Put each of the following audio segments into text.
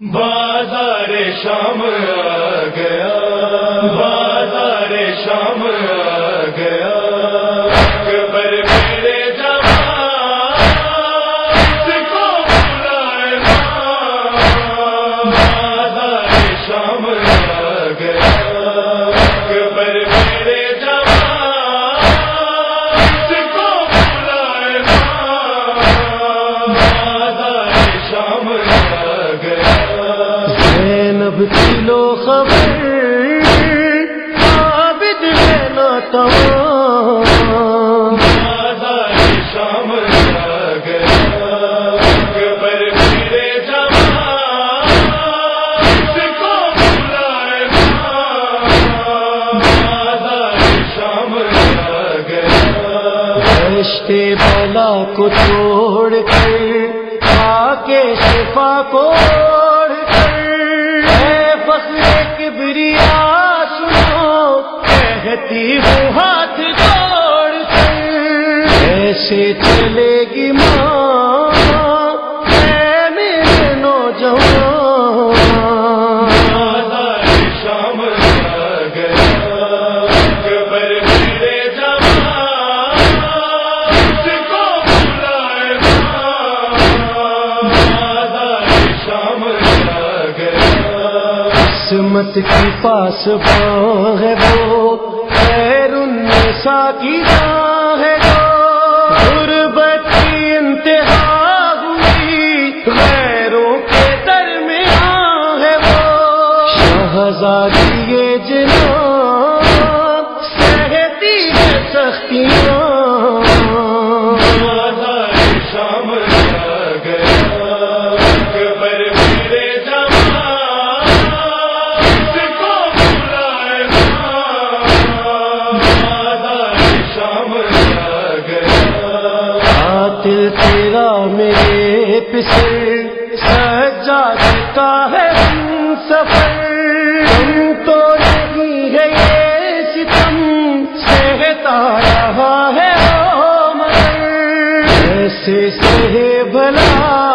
بازار شام آ گیا۔ کو بلائے بازار شام آ گیا رشتے بلا کو چھوڑ کر آ کے شفا کو کبریا سنو کہتی ہوں ہاتھ جوڑ کر ایسے چلے گی ماں اے میرے نوجوان۔ قسمت کی پاس ہے وہ، خیر النساء کی راہ ہے وہ۔ غربت کی انتہا ہوئی، غیروں کے درمیان ہے وہ۔ شہزادی یہ پسر سجا کا ہے سفر۔ تو نہیں ہے ستم، سہتا رہا ہے مگر۔ ایسے سہے بھلا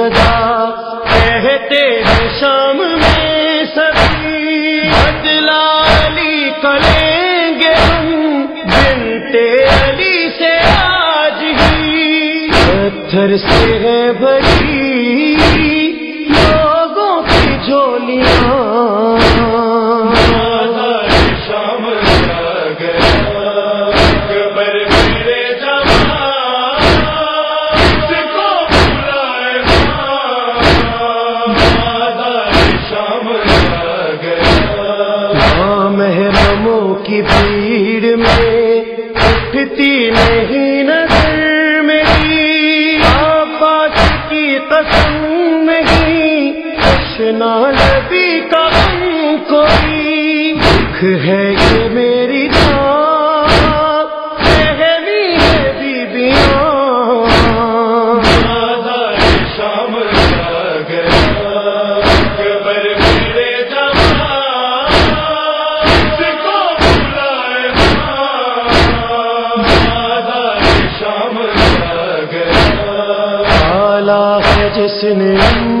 یہ صدا کہتے ہیں شام میں سبھی بدلا علی کریں گے ہم۔ بنتے علی سے آج ہی پتھر سے ہے بھری۔ لوگوں کی جھولیاں اٹھتی نہیں نظر میری۔ آباد کی قسم نہیں اشنا نبی کا کوئی۔ دکھ ہے یہ میری ہے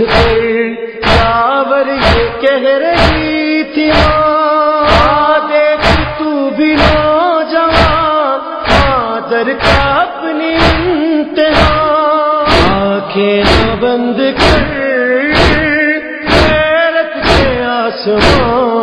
اٹھ کر یاور یہ کہہ رہی تھی ماں دیکھ تو بھی نوجوان مادر کا اپنی انتہا۔ آنکھیں نہ بند کر، غیرت کے آسمان